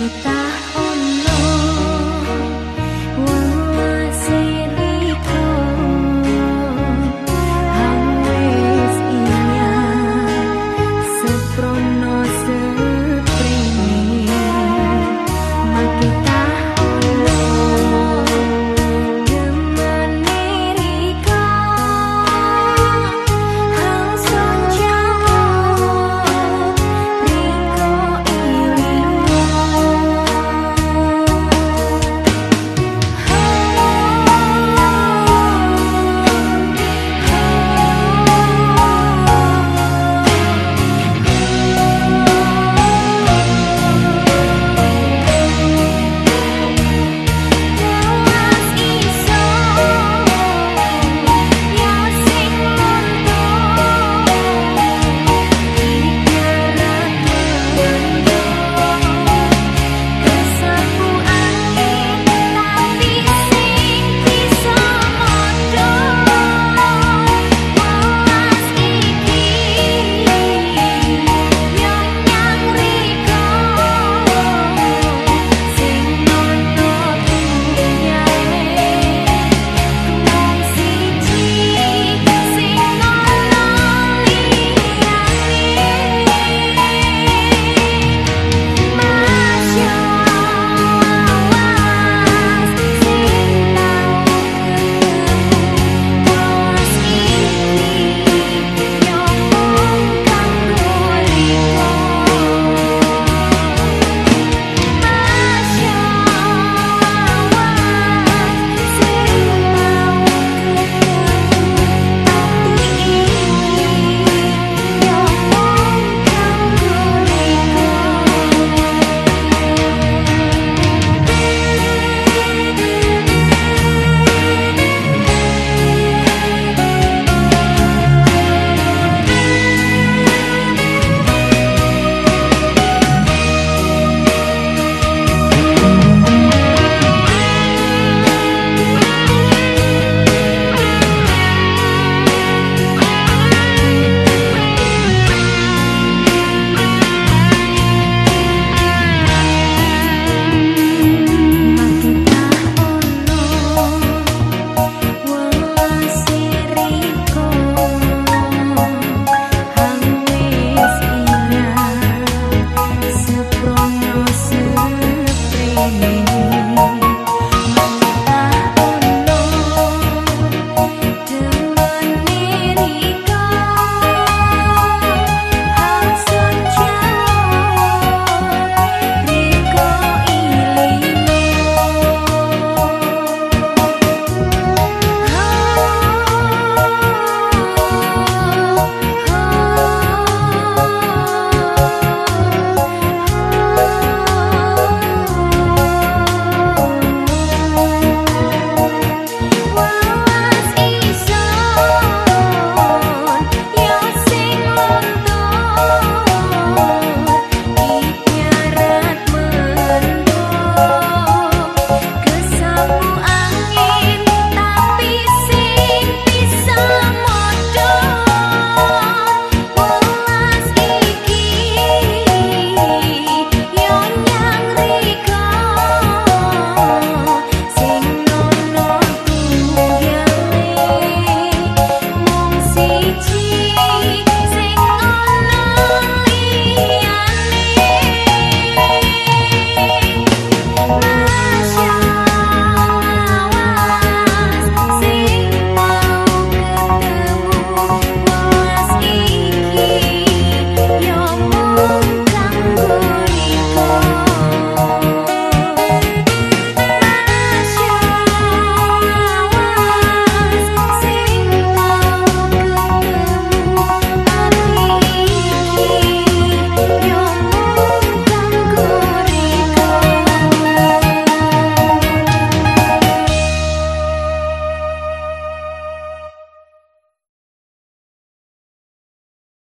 けた